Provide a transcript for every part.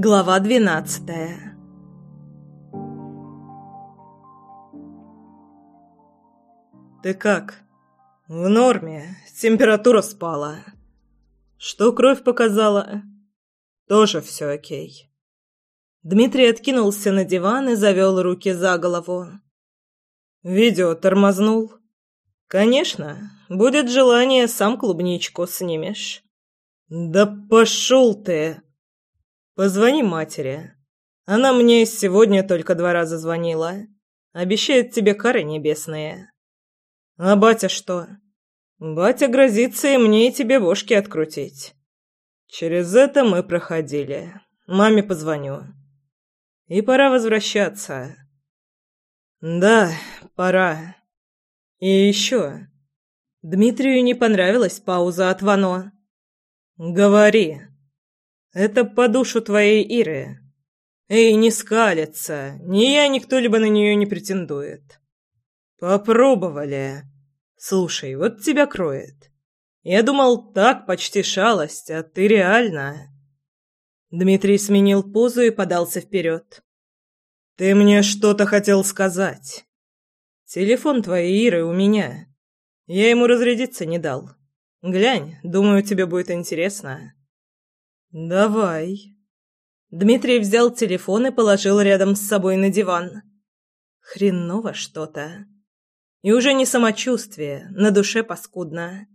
Глава двенадцатая «Ты как?» «В норме. Температура спала. Что кровь показала?» «Тоже все окей». Дмитрий откинулся на диван и завел руки за голову. «Видео тормознул?» «Конечно. Будет желание, сам клубничку снимешь». «Да пошел ты!» «Позвони матери. Она мне сегодня только два раза звонила. Обещает тебе кары небесные». «А батя что?» «Батя грозится и мне, и тебе бошки открутить». «Через это мы проходили. Маме позвоню». «И пора возвращаться». «Да, пора. И еще». Дмитрию не понравилась пауза от Вано. «Говори. Это по душу твоей Иры. Эй, не скалится. Ни я, ни кто-либо на нее не претендует. Попробовали. Слушай, вот тебя кроет. Я думал, так почти шалость, а ты реально. Дмитрий сменил позу и подался вперед. Ты мне что-то хотел сказать. Телефон твоей Иры у меня. Я ему разрядиться не дал. Глянь, думаю, тебе будет интересно. Давай. Дмитрий взял телефон и положил рядом с собой на диван. Хреново что-то. И уже не самочувствие, на душе паскудно.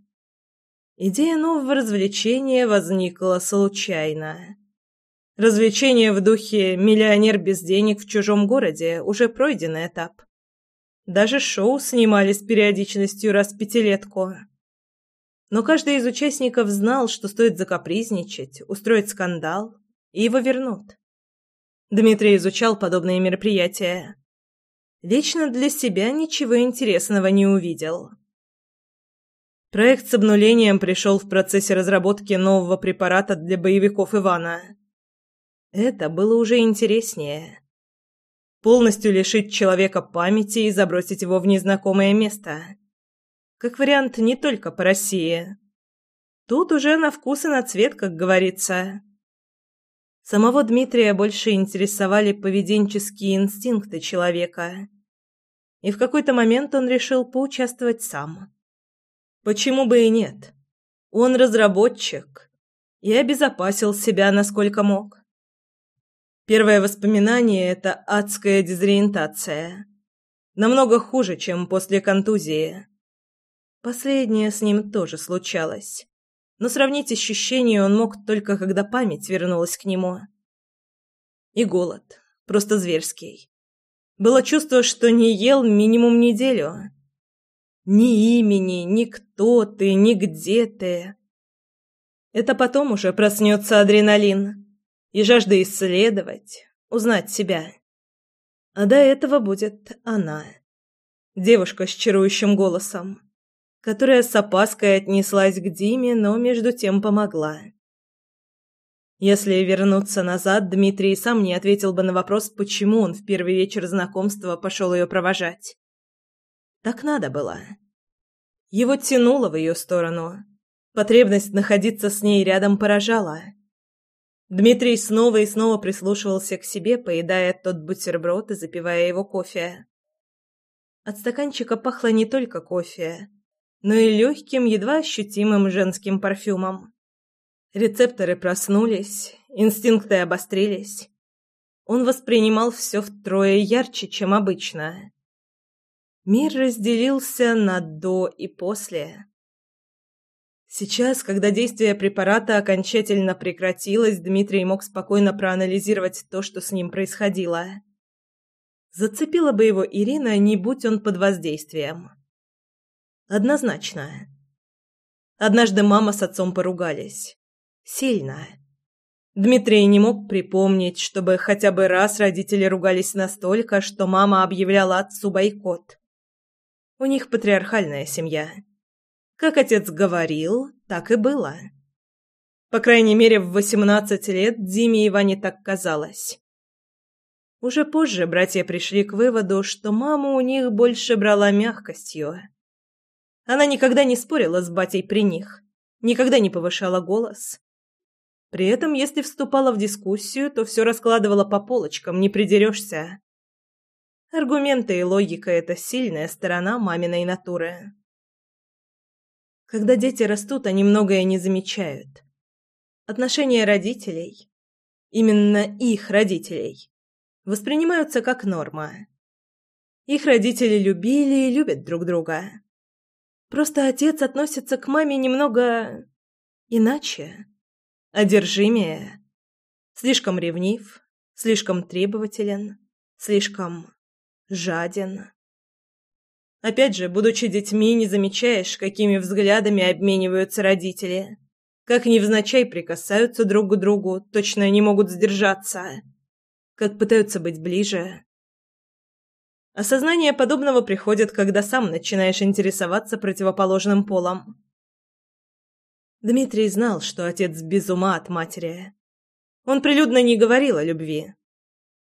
Идея нового развлечения возникла случайно. Развлечение в духе «миллионер без денег в чужом городе» уже пройденный этап. Даже шоу снимали с периодичностью раз пятилетку. Но каждый из участников знал, что стоит закапризничать, устроить скандал, и его вернут. Дмитрий изучал подобные мероприятия. Лично для себя ничего интересного не увидел. Проект с обнулением пришел в процессе разработки нового препарата для боевиков Ивана. Это было уже интереснее. Полностью лишить человека памяти и забросить его в незнакомое место. Как вариант не только по России. Тут уже на вкус и на цвет, как говорится. Самого Дмитрия больше интересовали поведенческие инстинкты человека и в какой-то момент он решил поучаствовать сам. Почему бы и нет? Он разработчик и обезопасил себя насколько мог. Первое воспоминание – это адская дезориентация. Намного хуже, чем после контузии. Последнее с ним тоже случалось. Но сравнить ощущения он мог только, когда память вернулась к нему. И голод. Просто зверский. Было чувство, что не ел минимум неделю. Ни имени, ни кто ты, ни где ты. Это потом уже проснется адреналин и жажда исследовать, узнать себя. А до этого будет она. Девушка с чарующим голосом, которая с опаской отнеслась к Диме, но между тем помогла. Если вернуться назад, Дмитрий сам не ответил бы на вопрос, почему он в первый вечер знакомства пошел ее провожать. Так надо было. Его тянуло в ее сторону. Потребность находиться с ней рядом поражала. Дмитрий снова и снова прислушивался к себе, поедая тот бутерброд и запивая его кофе. От стаканчика пахло не только кофе, но и легким, едва ощутимым женским парфюмом. Рецепторы проснулись, инстинкты обострились. Он воспринимал все втрое ярче, чем обычно. Мир разделился на «до» и «после». Сейчас, когда действие препарата окончательно прекратилось, Дмитрий мог спокойно проанализировать то, что с ним происходило. Зацепила бы его Ирина, не будь он под воздействием. Однозначно. Однажды мама с отцом поругались. Сильно. Дмитрий не мог припомнить, чтобы хотя бы раз родители ругались настолько, что мама объявляла отцу бойкот. У них патриархальная семья. Как отец говорил, так и было. По крайней мере, в восемнадцать лет Диме и Ване так казалось. Уже позже братья пришли к выводу, что мама у них больше брала мягкостью. Она никогда не спорила с батей при них, никогда не повышала голос, При этом, если вступала в дискуссию, то все раскладывала по полочкам, не придерешься. Аргументы и логика – это сильная сторона маминой натуры. Когда дети растут, они многое не замечают. Отношения родителей, именно их родителей, воспринимаются как норма. Их родители любили и любят друг друга. Просто отец относится к маме немного иначе, одержимее, слишком ревнив, слишком требователен, слишком жаден. Опять же, будучи детьми, не замечаешь, какими взглядами обмениваются родители, как невзначай прикасаются друг к другу, точно не могут сдержаться, как пытаются быть ближе. Осознание подобного приходит, когда сам начинаешь интересоваться противоположным полом. Дмитрий знал, что отец без ума от матери. Он прилюдно не говорил о любви.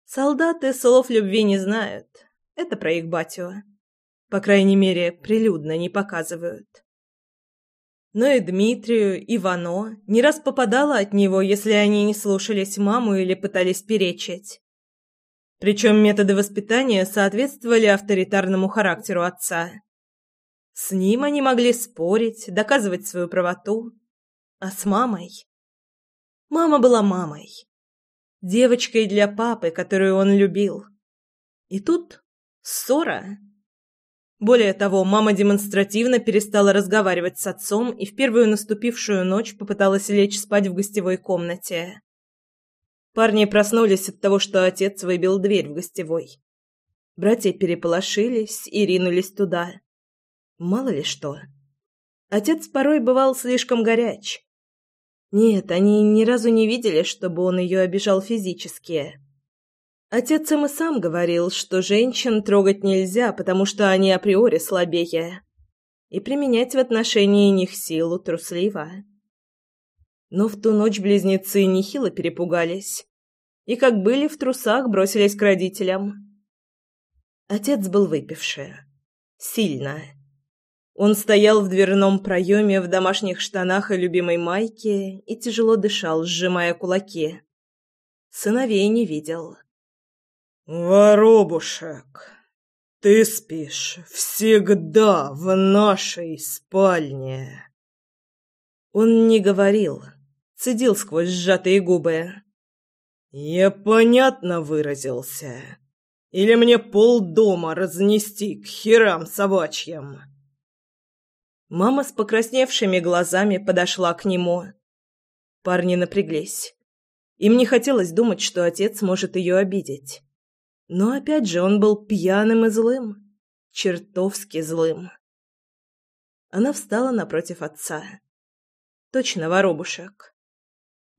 Солдаты слов любви не знают. Это про их батю. По крайней мере, прилюдно не показывают. Но и Дмитрию, и Вано не раз попадало от него, если они не слушались маму или пытались перечить. Причем методы воспитания соответствовали авторитарному характеру отца. С ним они могли спорить, доказывать свою правоту. А с мамой? Мама была мамой. Девочкой для папы, которую он любил. И тут ссора. Более того, мама демонстративно перестала разговаривать с отцом и в первую наступившую ночь попыталась лечь спать в гостевой комнате. Парни проснулись от того, что отец выбил дверь в гостевой. Братья переполошились и ринулись туда. Мало ли что. Отец порой бывал слишком горяч. Нет, они ни разу не видели, чтобы он ее обижал физически. Отец им и сам говорил, что женщин трогать нельзя, потому что они априори слабее, и применять в отношении них силу трусливо. Но в ту ночь близнецы нехило перепугались и, как были в трусах, бросились к родителям. Отец был выпивший. Сильно. Он стоял в дверном проеме в домашних штанах и любимой майке и тяжело дышал, сжимая кулаки. Сыновей не видел. «Воробушек, ты спишь всегда в нашей спальне!» Он не говорил, цедил сквозь сжатые губы. «Я понятно выразился. Или мне полдома разнести к херам собачьим?» Мама с покрасневшими глазами подошла к нему. Парни напряглись. Им не хотелось думать, что отец может ее обидеть. Но опять же он был пьяным и злым. Чертовски злым. Она встала напротив отца. Точно воробушек.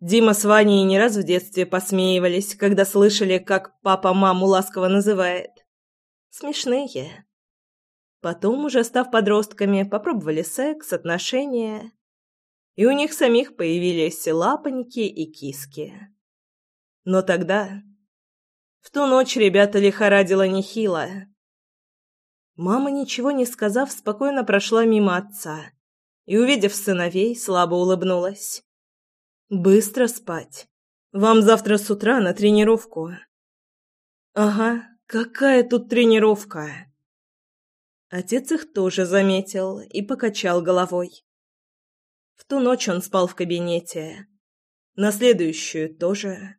Дима с Ваней не раз в детстве посмеивались, когда слышали, как папа маму ласково называет. Смешные. Потом, уже став подростками, попробовали секс, отношения. И у них самих появились лапоньки и киски. Но тогда в ту ночь ребята лихорадило нехило. Мама, ничего не сказав, спокойно прошла мимо отца и, увидев сыновей, слабо улыбнулась. «Быстро спать. Вам завтра с утра на тренировку». «Ага, какая тут тренировка?» Отец их тоже заметил и покачал головой. В ту ночь он спал в кабинете. На следующую тоже.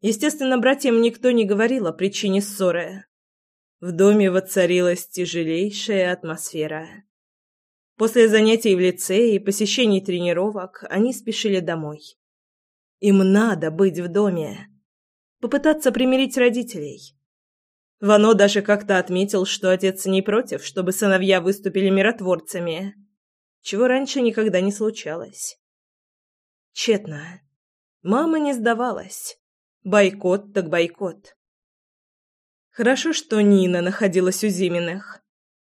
Естественно, братьям никто не говорил о причине ссоры. В доме воцарилась тяжелейшая атмосфера. После занятий в лицее и посещений тренировок они спешили домой. Им надо быть в доме. Попытаться примирить родителей. Вано даже как-то отметил, что отец не против, чтобы сыновья выступили миротворцами, чего раньше никогда не случалось. Тщетно. Мама не сдавалась. Бойкот так бойкот. Хорошо, что Нина находилась у Зиминых.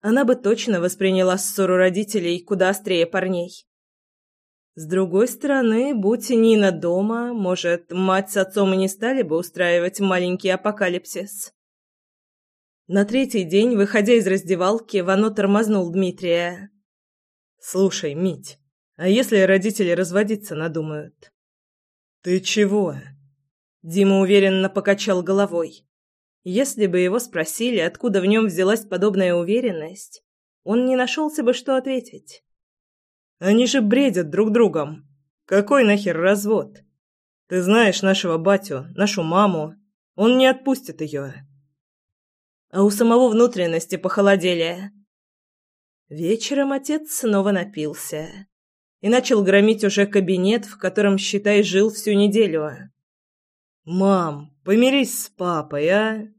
Она бы точно восприняла ссору родителей куда острее парней. С другой стороны, будь Нина дома, может, мать с отцом и не стали бы устраивать маленький апокалипсис. На третий день, выходя из раздевалки, Вано тормознул Дмитрия. «Слушай, Мить, а если родители разводиться надумают? «Ты чего?» Дима уверенно покачал головой. Если бы его спросили, откуда в нем взялась подобная уверенность, он не нашелся бы, что ответить. «Они же бредят друг другом. Какой нахер развод? Ты знаешь нашего батю, нашу маму. Он не отпустит ее». А у самого внутренности похолодели. Вечером отец снова напился и начал громить уже кабинет, в котором, считай, жил всю неделю. «Мам, помирись с папой, а?»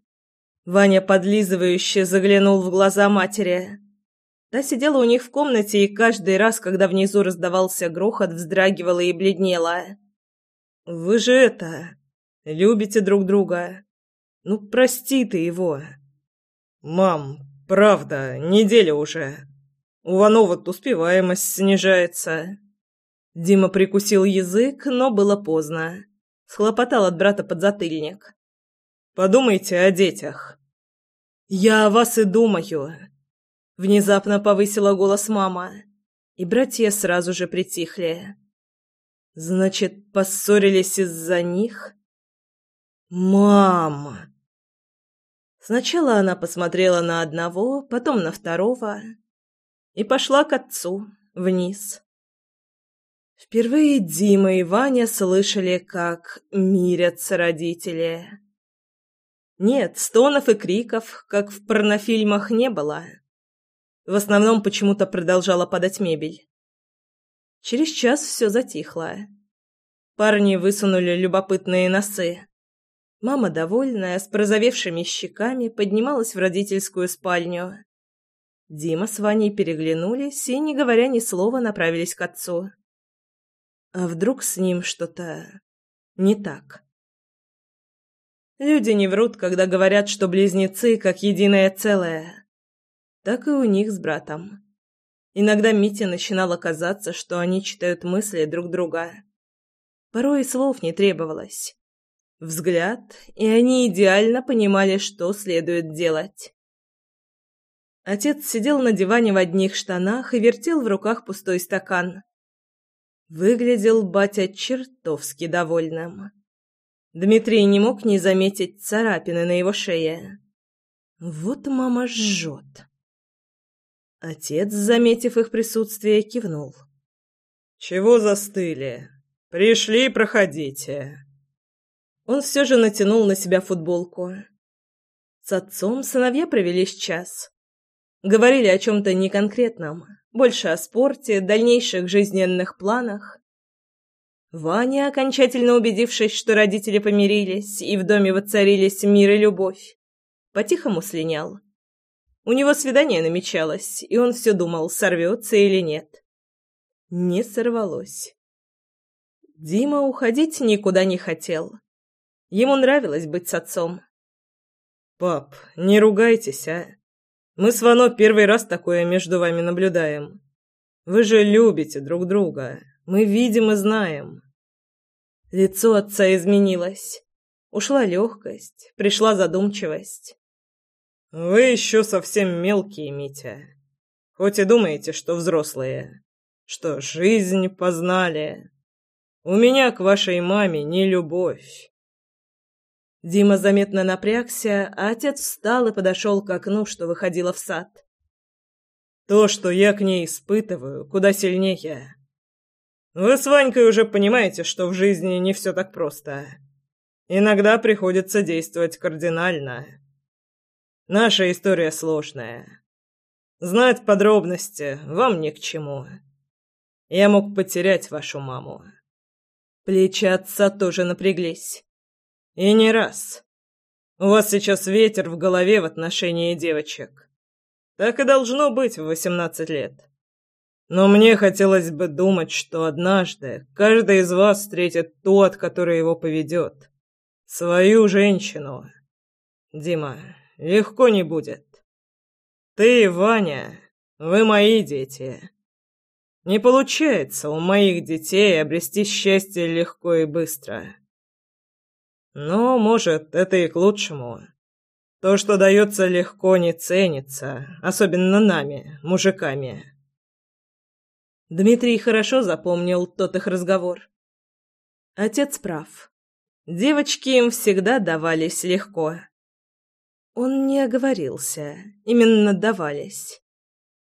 Ваня подлизывающе заглянул в глаза матери. Та сидела у них в комнате и каждый раз, когда внизу раздавался грохот, вздрагивала и бледнела. «Вы же это... любите друг друга. Ну, прости ты его». «Мам, правда, неделя уже. У Ванова успеваемость снижается». Дима прикусил язык, но было поздно. Схлопотал от брата подзатыльник. «Подумайте о детях». «Я о вас и думаю», — внезапно повысила голос мама, и братья сразу же притихли. «Значит, поссорились из-за них?» «Мама!» Сначала она посмотрела на одного, потом на второго и пошла к отцу, вниз. Впервые Дима и Ваня слышали, как мирятся родители. Нет, стонов и криков, как в порнофильмах, не было. В основном почему-то продолжала падать мебель. Через час все затихло. Парни высунули любопытные носы. Мама, довольная, с прозовевшими щеками, поднималась в родительскую спальню. Дима с Ваней переглянулись и, не говоря ни слова, направились к отцу. А вдруг с ним что-то не так? Люди не врут, когда говорят, что близнецы как единое целое. Так и у них с братом. Иногда Мите начинало казаться, что они читают мысли друг друга. Порой и слов не требовалось. Взгляд, и они идеально понимали, что следует делать. Отец сидел на диване в одних штанах и вертел в руках пустой стакан. Выглядел батя чертовски довольным. Дмитрий не мог не заметить царапины на его шее. Вот мама жжет. Отец, заметив их присутствие, кивнул. «Чего застыли? Пришли, проходите». Он все же натянул на себя футболку. С отцом сыновья провели час. Говорили о чем-то неконкретном, больше о спорте, дальнейших жизненных планах. Ваня, окончательно убедившись, что родители помирились и в доме воцарились мир и любовь, по-тихому слинял. У него свидание намечалось, и он все думал, сорвется или нет. Не сорвалось. Дима уходить никуда не хотел. Ему нравилось быть с отцом. «Пап, не ругайтесь, а? Мы с Вано первый раз такое между вами наблюдаем. Вы же любите друг друга. Мы видим и знаем. Лицо отца изменилось. Ушла легкость, пришла задумчивость. Вы еще совсем мелкие, Митя. Хоть и думаете, что взрослые, что жизнь познали. У меня к вашей маме не любовь. Дима заметно напрягся, а отец встал и подошел к окну, что выходило в сад. То, что я к ней испытываю, куда сильнее. Вы с Ванькой уже понимаете, что в жизни не все так просто. Иногда приходится действовать кардинально. Наша история сложная. Знать подробности вам ни к чему. Я мог потерять вашу маму. Плечи отца тоже напряглись. И не раз. У вас сейчас ветер в голове в отношении девочек. Так и должно быть в восемнадцать лет. Но мне хотелось бы думать, что однажды каждый из вас встретит ту, от которой его поведет. Свою женщину. Дима, легко не будет. Ты, Ваня, вы мои дети. Не получается у моих детей обрести счастье легко и быстро. Но, может, это и к лучшему. То, что дается легко, не ценится, особенно нами, мужиками. Дмитрий хорошо запомнил тот их разговор. Отец прав. Девочки им всегда давались легко. Он не оговорился, именно давались.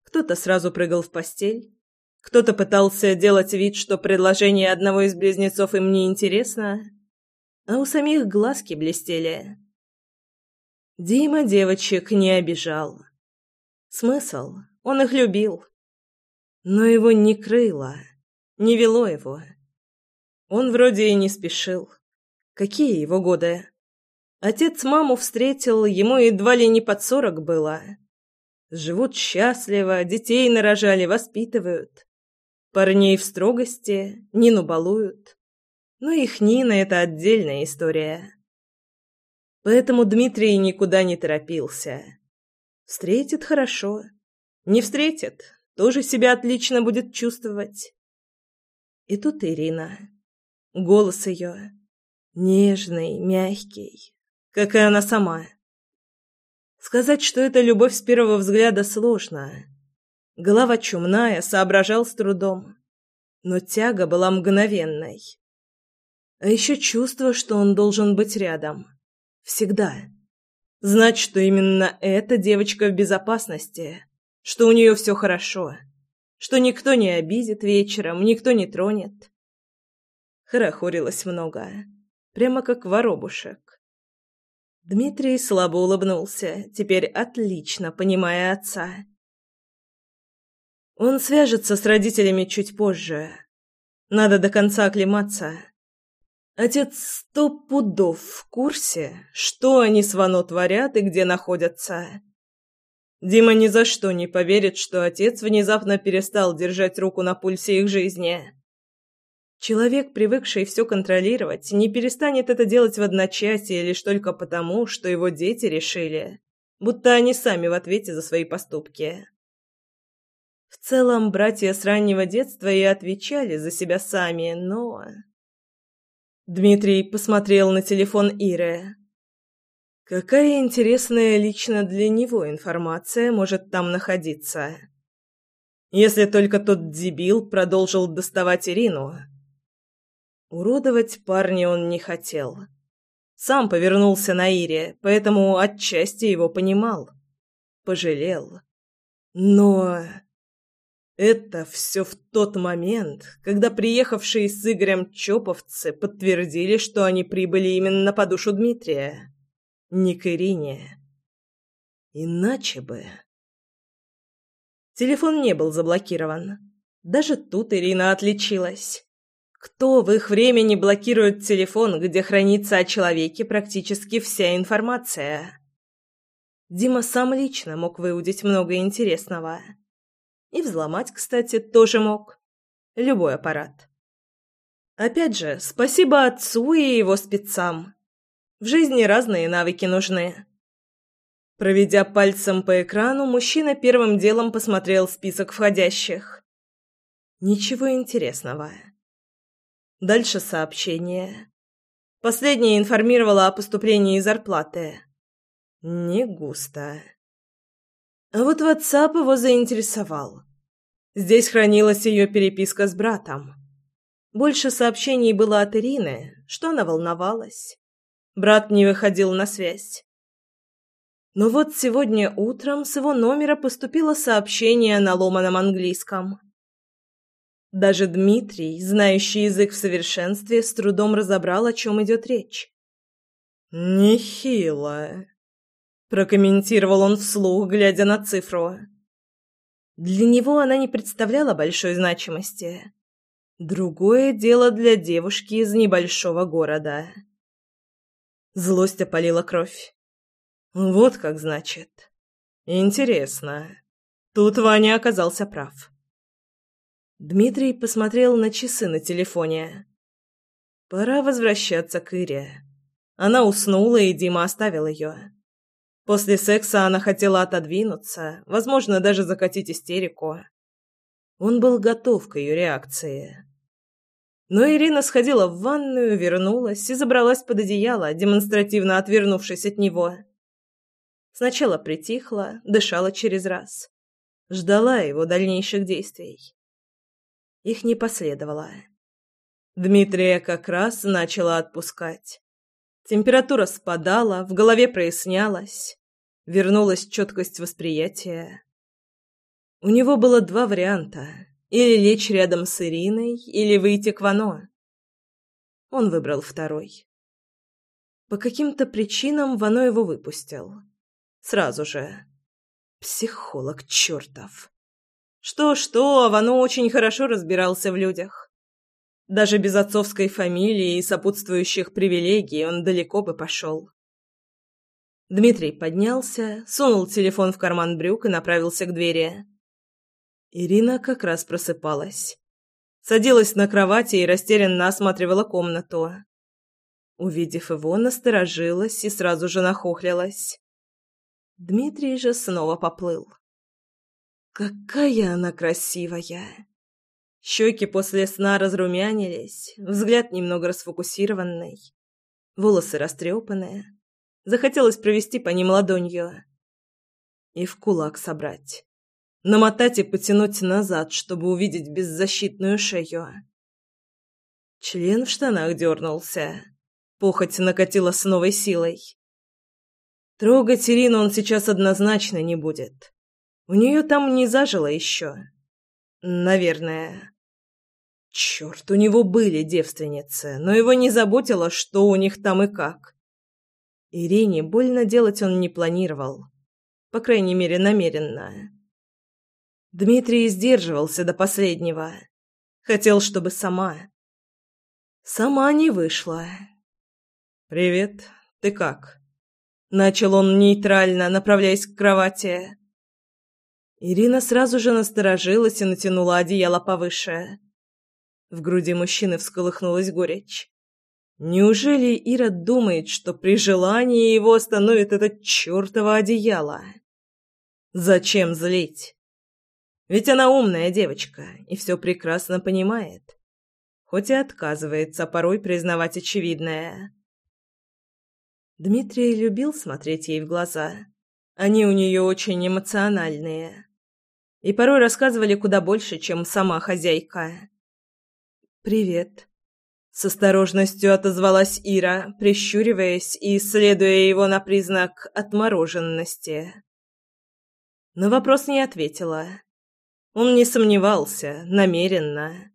Кто-то сразу прыгал в постель, кто-то пытался делать вид, что предложение одного из близнецов им не интересно, а у самих глазки блестели. Дима девочек не обижал. Смысл? Он их любил. Но его не крыло, не вело его. Он вроде и не спешил. Какие его годы? Отец маму встретил, ему едва ли не под сорок было. Живут счастливо, детей нарожали, воспитывают. Парней в строгости, Нину балуют. Но их Нина — это отдельная история. Поэтому Дмитрий никуда не торопился. Встретит хорошо. Не встретит, тоже себя отлично будет чувствовать. И тут Ирина. Голос ее. Нежный, мягкий, как и она сама. Сказать, что это любовь с первого взгляда, сложно. Голова чумная, соображал с трудом. Но тяга была мгновенной. А еще чувство, что он должен быть рядом. Всегда. Знать, что именно эта девочка в безопасности, что у нее все хорошо, что никто не обидит вечером, никто не тронет. Хорохорилось много, прямо как воробушек. Дмитрий слабо улыбнулся, теперь отлично понимая отца. Он свяжется с родителями чуть позже. Надо до конца оклематься. Отец сто пудов в курсе, что они с Вано творят и где находятся. Дима ни за что не поверит, что отец внезапно перестал держать руку на пульсе их жизни. Человек, привыкший все контролировать, не перестанет это делать в одночасье лишь только потому, что его дети решили, будто они сами в ответе за свои поступки. В целом, братья с раннего детства и отвечали за себя сами, но... Дмитрий посмотрел на телефон Иры. Какая интересная лично для него информация может там находиться? Если только тот дебил продолжил доставать Ирину. Уродовать парня он не хотел. Сам повернулся на Ире, поэтому отчасти его понимал. Пожалел. Но... Это все в тот момент, когда приехавшие с Игорем чоповцы подтвердили, что они прибыли именно по душу Дмитрия, не к Ирине. Иначе бы... Телефон не был заблокирован. Даже тут Ирина отличилась. Кто в их времени блокирует телефон, где хранится о человеке практически вся информация? Дима сам лично мог выудить много интересного. И взломать, кстати, тоже мог. Любой аппарат. Опять же, спасибо отцу и его спецам. В жизни разные навыки нужны. Проведя пальцем по экрану, мужчина первым делом посмотрел список входящих. Ничего интересного. Дальше сообщение. Последнее информировало о поступлении зарплаты. Не густо. А вот WhatsApp его заинтересовал. Здесь хранилась ее переписка с братом. Больше сообщений было от Ирины, что она волновалась. Брат не выходил на связь. Но вот сегодня утром с его номера поступило сообщение на ломаном английском. Даже Дмитрий, знающий язык в совершенстве, с трудом разобрал, о чем идет речь. «Нехило», прокомментировал он вслух, глядя на цифру. Для него она не представляла большой значимости. Другое дело для девушки из небольшого города. Злость опалила кровь. Вот как значит. Интересно. Тут Ваня оказался прав. Дмитрий посмотрел на часы на телефоне. Пора возвращаться к Ире. Она уснула, и Дима оставил ее. После секса она хотела отодвинуться, возможно, даже закатить истерику. Он был готов к ее реакции. Но Ирина сходила в ванную, вернулась и забралась под одеяло, демонстративно отвернувшись от него. Сначала притихла, дышала через раз. Ждала его дальнейших действий. Их не последовало. Дмитрия как раз начала отпускать. Температура спадала, в голове прояснялась, вернулась четкость восприятия. У него было два варианта: или лечь рядом с Ириной, или выйти к Вано. Он выбрал второй. По каким-то причинам Вано его выпустил. Сразу же. Психолог чертов. Что-что, Вано очень хорошо разбирался в людях. Даже без отцовской фамилии и сопутствующих привилегий он далеко бы пошел. Дмитрий поднялся, сунул телефон в карман брюк и направился к двери. Ирина как раз просыпалась. Садилась на кровати и растерянно осматривала комнату. Увидев его, насторожилась и сразу же нахохлилась. Дмитрий же снова поплыл. Какая она красивая! Щеки после сна разрумянились, взгляд немного расфокусированный, волосы растрепанные. Захотелось провести по ним ладонью и в кулак собрать. Намотать и потянуть назад, чтобы увидеть беззащитную шею. Член в штанах дернулся. Похоть накатила с новой силой. Трогать Ирину он сейчас однозначно не будет. У нее там не зажило еще. Наверное. Черт, у него были девственницы, но его не заботило, что у них там и как. Ирине больно делать он не планировал. По крайней мере, намеренно. Дмитрий сдерживался до последнего. Хотел, чтобы сама. Сама не вышла. «Привет, ты как?» Начал он нейтрально, направляясь к кровати. Ирина сразу же насторожилась и натянула одеяло повыше. В груди мужчины всколыхнулась горечь. Неужели Ира думает, что при желании его остановит это чертово одеяло? Зачем злить? Ведь она умная девочка и все прекрасно понимает. Хоть и отказывается порой признавать очевидное. Дмитрий любил смотреть ей в глаза. Они у нее очень эмоциональные. И порой рассказывали куда больше, чем сама хозяйка. «Привет», — с осторожностью отозвалась Ира, прищуриваясь и исследуя его на признак отмороженности. На вопрос не ответила. Он не сомневался, намеренно.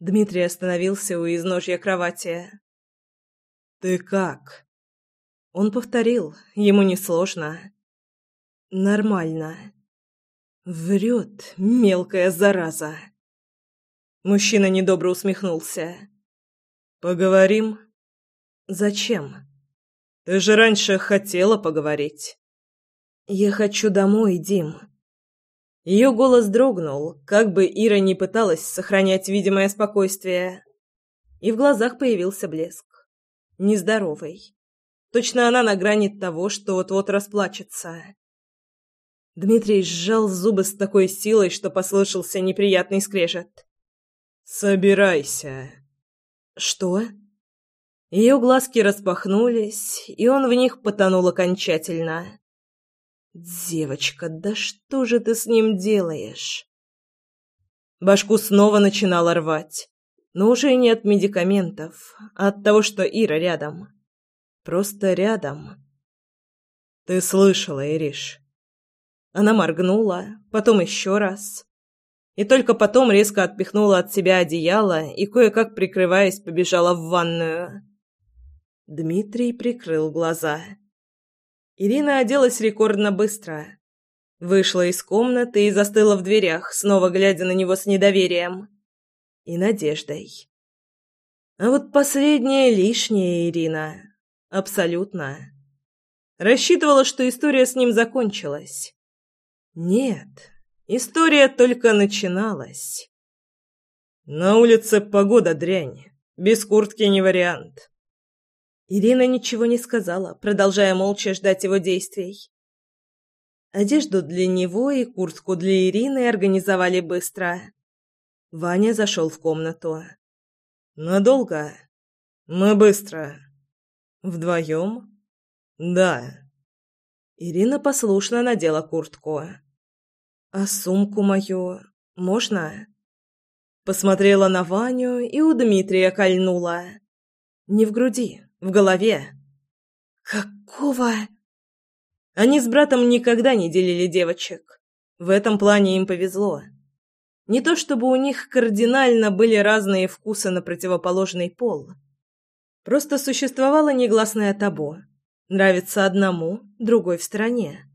Дмитрий остановился у изножья кровати. «Ты как?» Он повторил, ему несложно. Нормально. Врет, мелкая зараза. Мужчина недобро усмехнулся. Поговорим? Зачем? Ты же раньше хотела поговорить. Я хочу домой, Дим. Ее голос дрогнул, как бы Ира не пыталась сохранять видимое спокойствие. И в глазах появился блеск. Нездоровый. Точно она на грани того, что вот-вот расплачется. Дмитрий сжал зубы с такой силой, что послышался неприятный скрежет. «Собирайся». «Что?» Ее глазки распахнулись, и он в них потонул окончательно. «Девочка, да что же ты с ним делаешь?» Башку снова начинала рвать, но уже не от медикаментов, а от того, что Ира рядом. Просто рядом. Ты слышала, Ириш? Она моргнула, потом еще раз. И только потом резко отпихнула от себя одеяло и, кое-как прикрываясь, побежала в ванную. Дмитрий прикрыл глаза. Ирина оделась рекордно быстро. Вышла из комнаты и застыла в дверях, снова глядя на него с недоверием. И надеждой. А вот последняя лишняя Ирина. Абсолютно. Рассчитывала, что история с ним закончилась. Нет, история только начиналась. На улице погода дрянь. Без куртки не вариант. Ирина ничего не сказала, продолжая молча ждать его действий. Одежду для него и куртку для Ирины организовали быстро. Ваня зашел в комнату. «Надолго?» «Мы быстро», Вдвоем? Да. Ирина послушно надела куртку. А сумку мою можно? Посмотрела на Ваню и у Дмитрия кольнула. Не в груди, в голове. «Какого?» Они с братом никогда не делили девочек. В этом плане им повезло. Не то чтобы у них кардинально были разные вкусы на противоположный пол. Просто существовало негласное табу. Нравится одному, другой в стороне.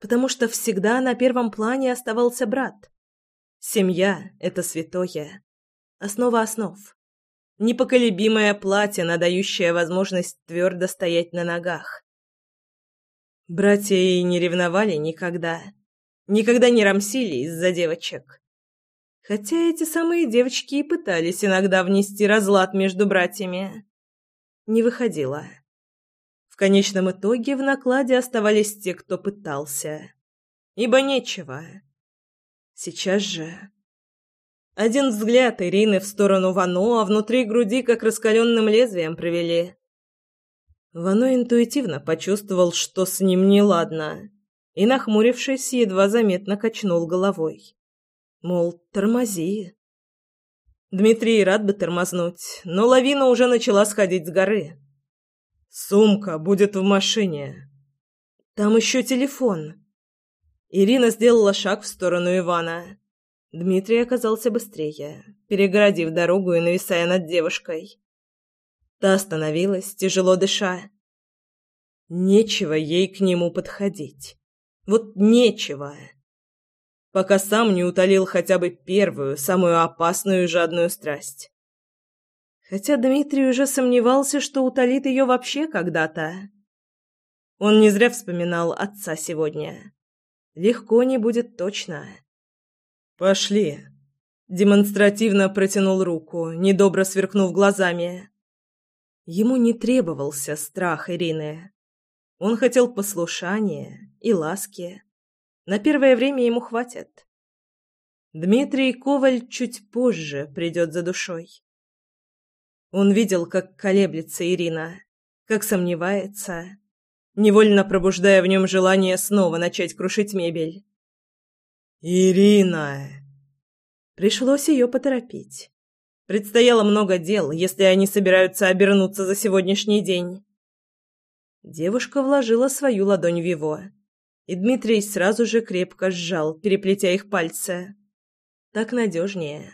Потому что всегда на первом плане оставался брат. Семья — это святое. Основа основ. Непоколебимое платье, надающее возможность твердо стоять на ногах. Братья и не ревновали никогда. Никогда не рамсили из-за девочек. Хотя эти самые девочки и пытались иногда внести разлад между братьями. Не выходило. В конечном итоге в накладе оставались те, кто пытался. Ибо нечего. Сейчас же... Один взгляд Ирины в сторону Вано, а внутри груди как раскаленным лезвием провели. Вано интуитивно почувствовал, что с ним неладно, и, нахмурившись, едва заметно качнул головой. Мол, тормози. Дмитрий рад бы тормознуть, но лавина уже начала сходить с горы. «Сумка будет в машине». «Там еще телефон». Ирина сделала шаг в сторону Ивана. Дмитрий оказался быстрее, перегородив дорогу и нависая над девушкой. Та остановилась, тяжело дыша. Нечего ей к нему подходить. Вот нечего. Пока сам не утолил хотя бы первую, самую опасную и жадную страсть. Хотя Дмитрий уже сомневался, что утолит ее вообще когда-то. Он не зря вспоминал отца сегодня. Легко не будет точно. «Пошли!» Демонстративно протянул руку, недобро сверкнув глазами. Ему не требовался страх Ирины. Он хотел послушания и ласки. На первое время ему хватит. Дмитрий Коваль чуть позже придет за душой. Он видел, как колеблется Ирина, как сомневается, невольно пробуждая в нем желание снова начать крушить мебель. «Ирина!» Пришлось ее поторопить. Предстояло много дел, если они собираются обернуться за сегодняшний день. Девушка вложила свою ладонь в его, и Дмитрий сразу же крепко сжал, переплетя их пальцы. Так надежнее.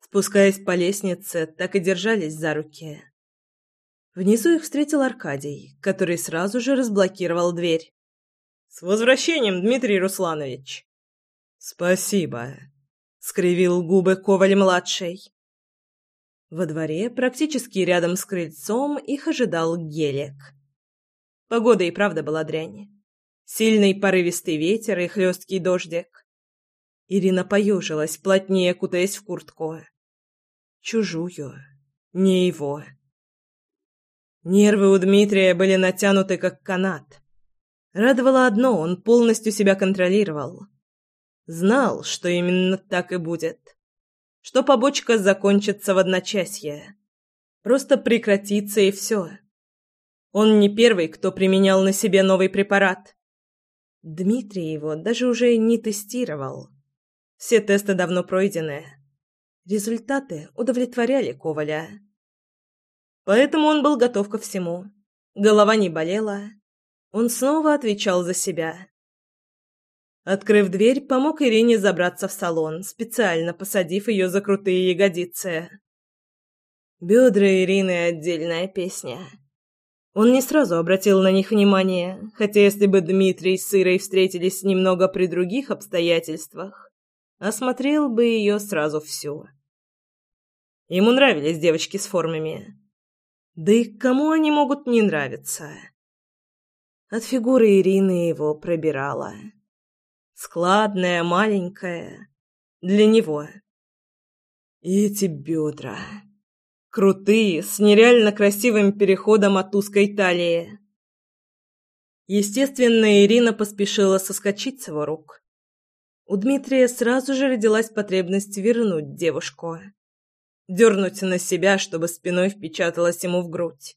Спускаясь по лестнице, так и держались за руки. Внизу их встретил Аркадий, который сразу же разблокировал дверь. «С возвращением, Дмитрий Русланович!» «Спасибо!» — скривил губы Коваль-младший. Во дворе, практически рядом с крыльцом, их ожидал гелик. Погода и правда была дрянь. Сильный порывистый ветер и хлесткий дождик. Ирина поежилась, плотнее кутаясь в куртку. Чужую, не его. Нервы у Дмитрия были натянуты, как канат. Радовало одно, он полностью себя контролировал. Знал, что именно так и будет. Что побочка закончится в одночасье. Просто прекратится и все. Он не первый, кто применял на себе новый препарат. Дмитрий его даже уже не тестировал. Все тесты давно пройдены. Результаты удовлетворяли Коваля. Поэтому он был готов ко всему. Голова не болела. Он снова отвечал за себя. Открыв дверь, помог Ирине забраться в салон, специально посадив ее за крутые ягодицы. Бедра Ирины — отдельная песня. Он не сразу обратил на них внимание, хотя если бы Дмитрий с Ирой встретились немного при других обстоятельствах, осмотрел бы ее сразу всю. Ему нравились девочки с формами. Да и кому они могут не нравиться? От фигуры Ирины его пробирала. Складная, маленькая. Для него. И эти бедра. Крутые, с нереально красивым переходом от узкой талии. Естественно, Ирина поспешила соскочить с его рук. У Дмитрия сразу же родилась потребность вернуть девушку дернуть на себя, чтобы спиной впечаталась ему в грудь.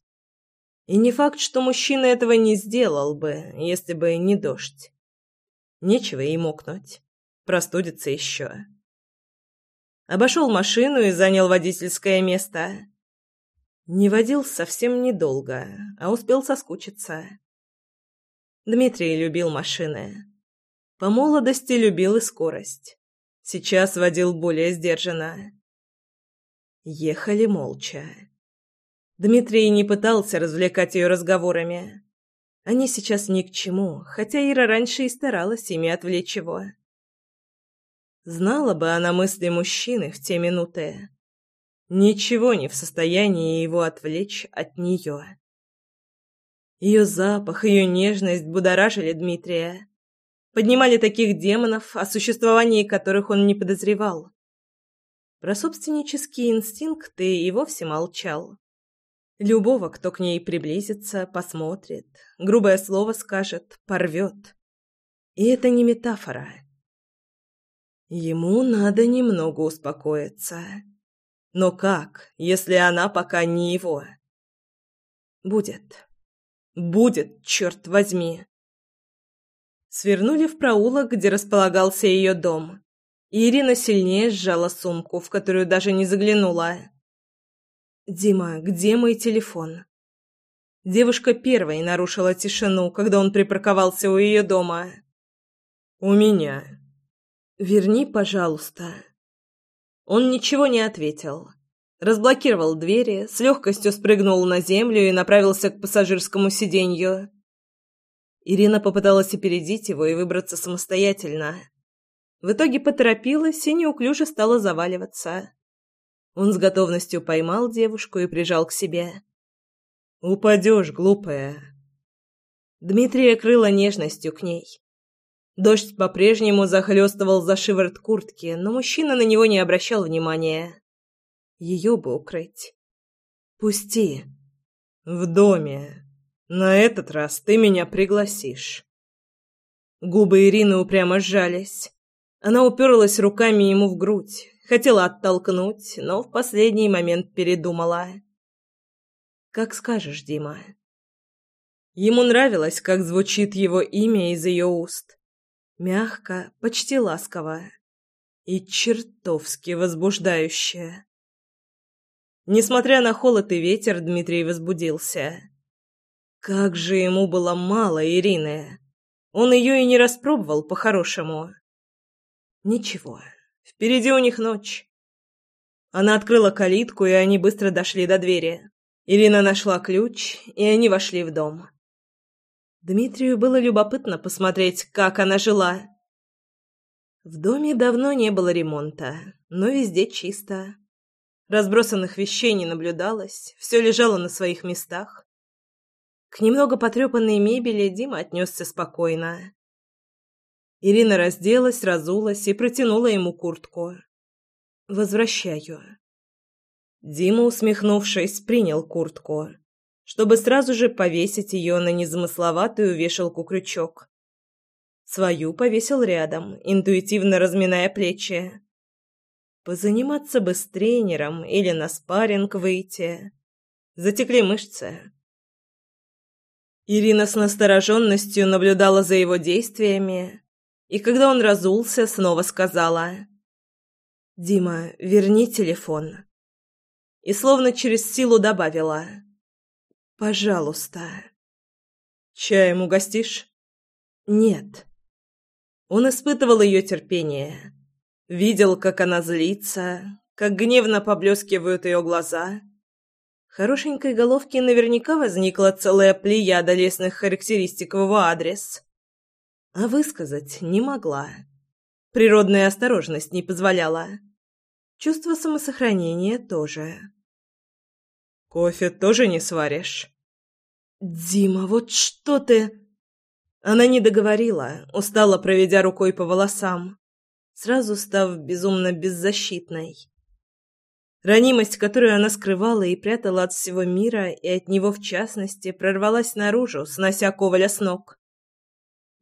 И не факт, что мужчина этого не сделал бы, если бы не дождь. Нечего ей мокнуть. Простудится еще. Обошел машину и занял водительское место. Не водил совсем недолго, а успел соскучиться. Дмитрий любил машины. По молодости любил и скорость. Сейчас водил более сдержанно. Ехали молча. Дмитрий не пытался развлекать ее разговорами. Они сейчас ни к чему, хотя Ира раньше и старалась ими отвлечь его. Знала бы она мысли мужчины в те минуты. Ничего не в состоянии его отвлечь от нее. Ее запах, ее нежность будоражили Дмитрия. Поднимали таких демонов, о существовании которых он не подозревал. Про собственнические инстинкты и вовсе молчал. Любого, кто к ней приблизится, посмотрит, грубое слово скажет, порвет. И это не метафора. Ему надо немного успокоиться. Но как, если она пока не его? Будет. Будет, черт возьми. Свернули в проулок, где располагался ее дом. Ирина сильнее сжала сумку, в которую даже не заглянула. «Дима, где мой телефон?» Девушка первой нарушила тишину, когда он припарковался у ее дома. «У меня». «Верни, пожалуйста». Он ничего не ответил. Разблокировал двери, с легкостью спрыгнул на землю и направился к пассажирскому сиденью. Ирина попыталась опередить его и выбраться самостоятельно. В итоге поторопилась и неуклюже стала заваливаться. Он с готовностью поймал девушку и прижал к себе. «Упадешь, глупая!» Дмитрия крыла нежностью к ней. Дождь по-прежнему захлестывал за шиворот куртки, но мужчина на него не обращал внимания. Ее бы укрыть. «Пусти!» «В доме!» На этот раз ты меня пригласишь. Губы Ирины упрямо сжались. Она уперлась руками ему в грудь, хотела оттолкнуть, но в последний момент передумала. Как скажешь, Дима. Ему нравилось, как звучит его имя из ее уст. Мягко, почти ласково и чертовски возбуждающе. Несмотря на холод и ветер, Дмитрий возбудился. Как же ему было мало Ирины. Он ее и не распробовал по-хорошему. Ничего, впереди у них ночь. Она открыла калитку, и они быстро дошли до двери. Ирина нашла ключ, и они вошли в дом. Дмитрию было любопытно посмотреть, как она жила. В доме давно не было ремонта, но везде чисто. Разбросанных вещей не наблюдалось, все лежало на своих местах. К немного потрепанной мебели Дима отнесся спокойно. Ирина разделась, разулась и протянула ему куртку. «Возвращаю». Дима, усмехнувшись, принял куртку, чтобы сразу же повесить ее на незамысловатую вешалку-крючок. Свою повесил рядом, интуитивно разминая плечи. Позаниматься бы с тренером или на спарринг выйти. Затекли мышцы. Ирина с настороженностью наблюдала за его действиями, и когда он разулся, снова сказала «Дима, верни телефон». И словно через силу добавила «Пожалуйста». «Чаем угостишь?» «Нет». Он испытывал ее терпение, видел, как она злится, как гневно поблескивают ее глаза, Хорошенькой головке наверняка возникла целая плеяда лесных характеристик в его адрес. А высказать не могла. Природная осторожность не позволяла. Чувство самосохранения тоже. «Кофе тоже не сваришь?» «Дима, вот что ты...» Она не договорила, устала, проведя рукой по волосам, сразу став безумно беззащитной. Ранимость, которую она скрывала и прятала от всего мира, и от него в частности, прорвалась наружу, снося Коваля с ног.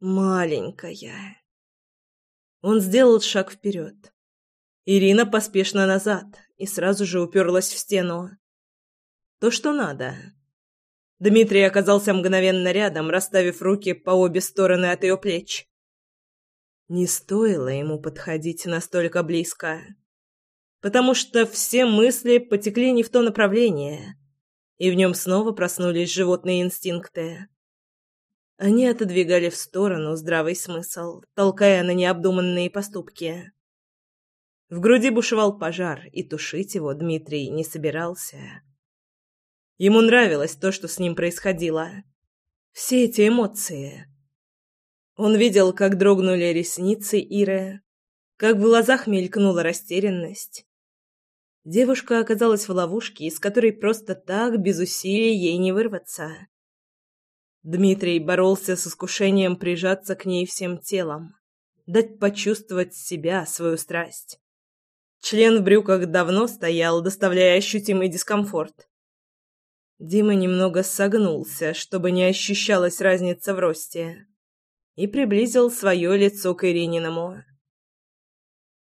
«Маленькая». Он сделал шаг вперед. Ирина поспешно назад и сразу же уперлась в стену. То, что надо. Дмитрий оказался мгновенно рядом, расставив руки по обе стороны от ее плеч. Не стоило ему подходить настолько близко. потому что все мысли потекли не в то направление, и в нем снова проснулись животные инстинкты. Они отодвигали в сторону здравый смысл, толкая на необдуманные поступки. В груди бушевал пожар, и тушить его Дмитрий не собирался. Ему нравилось то, что с ним происходило. Все эти эмоции. Он видел, как дрогнули ресницы Иры, как в глазах мелькнула растерянность. Девушка оказалась в ловушке, из которой просто так, без усилий, ей не вырваться. Дмитрий боролся с искушением прижаться к ней всем телом, дать почувствовать себя, свою страсть. Член в брюках давно стоял, доставляя ощутимый дискомфорт. Дима немного согнулся, чтобы не ощущалась разница в росте, и приблизил свое лицо к Ирининому.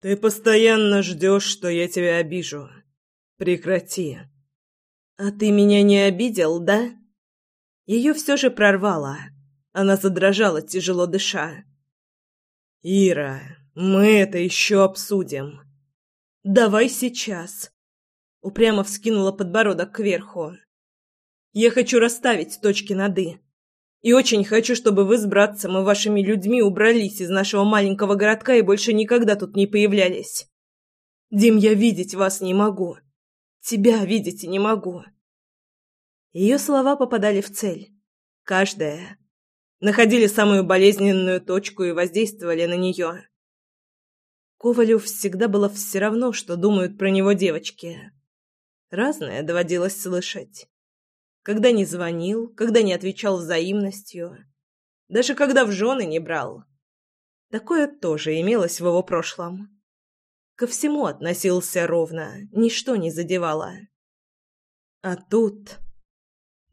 «Ты постоянно ждешь, что я тебя обижу. Прекрати». «А ты меня не обидел, да?» Ее все же прорвало. Она задрожала, тяжело дыша. «Ира, мы это еще обсудим». «Давай сейчас!» Упрямо вскинула подбородок кверху. «Я хочу расставить точки над «и». И очень хочу, чтобы вы с братцем и вашими людьми убрались из нашего маленького городка и больше никогда тут не появлялись. Дим, я видеть вас не могу. Тебя видеть не могу». Ее слова попадали в цель. Каждая. Находили самую болезненную точку и воздействовали на нее. Ковалю всегда было все равно, что думают про него девочки. Разное доводилось слышать. Когда не звонил, когда не отвечал взаимностью, даже когда в жены не брал. Такое тоже имелось в его прошлом. Ко всему относился ровно, ничто не задевало. А тут...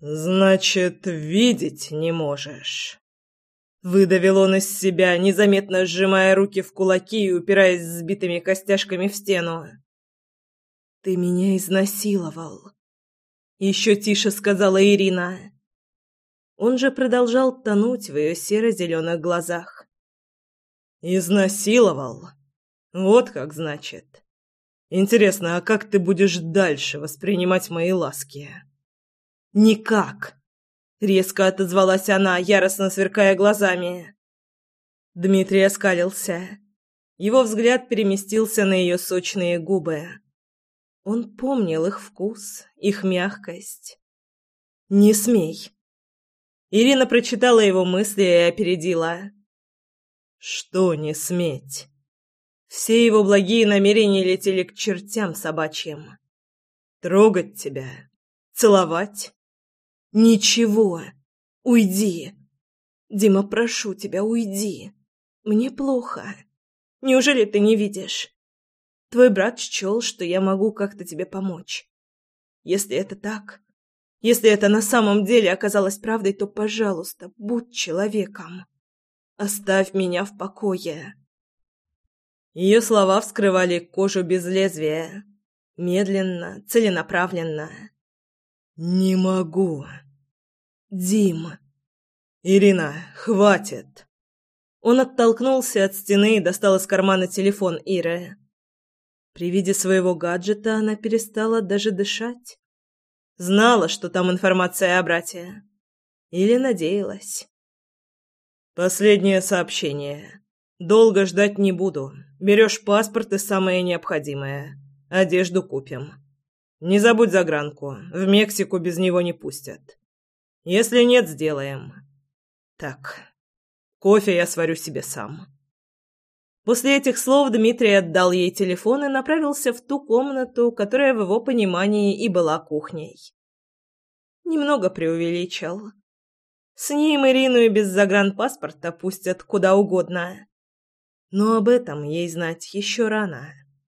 «Значит, видеть не можешь?» Выдавил он из себя, незаметно сжимая руки в кулаки и упираясь сбитыми костяшками в стену. «Ты меня изнасиловал», — еще тише сказала Ирина. Он же продолжал тонуть в ее серо-зеленых глазах. «Изнасиловал? Вот как значит. Интересно, а как ты будешь дальше воспринимать мои ласки?» «Никак», Резко отозвалась она, яростно сверкая глазами. Дмитрий оскалился. Его взгляд переместился на ее сочные губы. Он помнил их вкус, их мягкость. «Не смей!» Ирина прочитала его мысли и опередила. «Что не сметь?» Все его благие намерения летели к чертям собачьим. «Трогать тебя? Целовать? «Ничего. Уйди. Дима, прошу тебя, уйди. Мне плохо. Неужели ты не видишь? Твой брат счел, что я могу как-то тебе помочь. Если это так, если это на самом деле оказалось правдой, то, пожалуйста, будь человеком. Оставь меня в покое». Ее слова вскрывали кожу без лезвия. Медленно, целенаправленно. «Не могу», Дим. Ирина, хватит. Он оттолкнулся от стены и достал из кармана телефон Иры. При виде своего гаджета она перестала даже дышать. Знала, что там информация о брате. Или надеялась. Последнее сообщение. Долго ждать не буду. Берешь паспорт и самое необходимое. Одежду купим. Не забудь загранку. В Мексику без него не пустят. Если нет, сделаем. Так, кофе я сварю себе сам. После этих слов Дмитрий отдал ей телефон и направился в ту комнату, которая в его понимании и была кухней. Немного преувеличил. С ним Ирину и без загранпаспорта пустят куда угодно. Но об этом ей знать еще рано.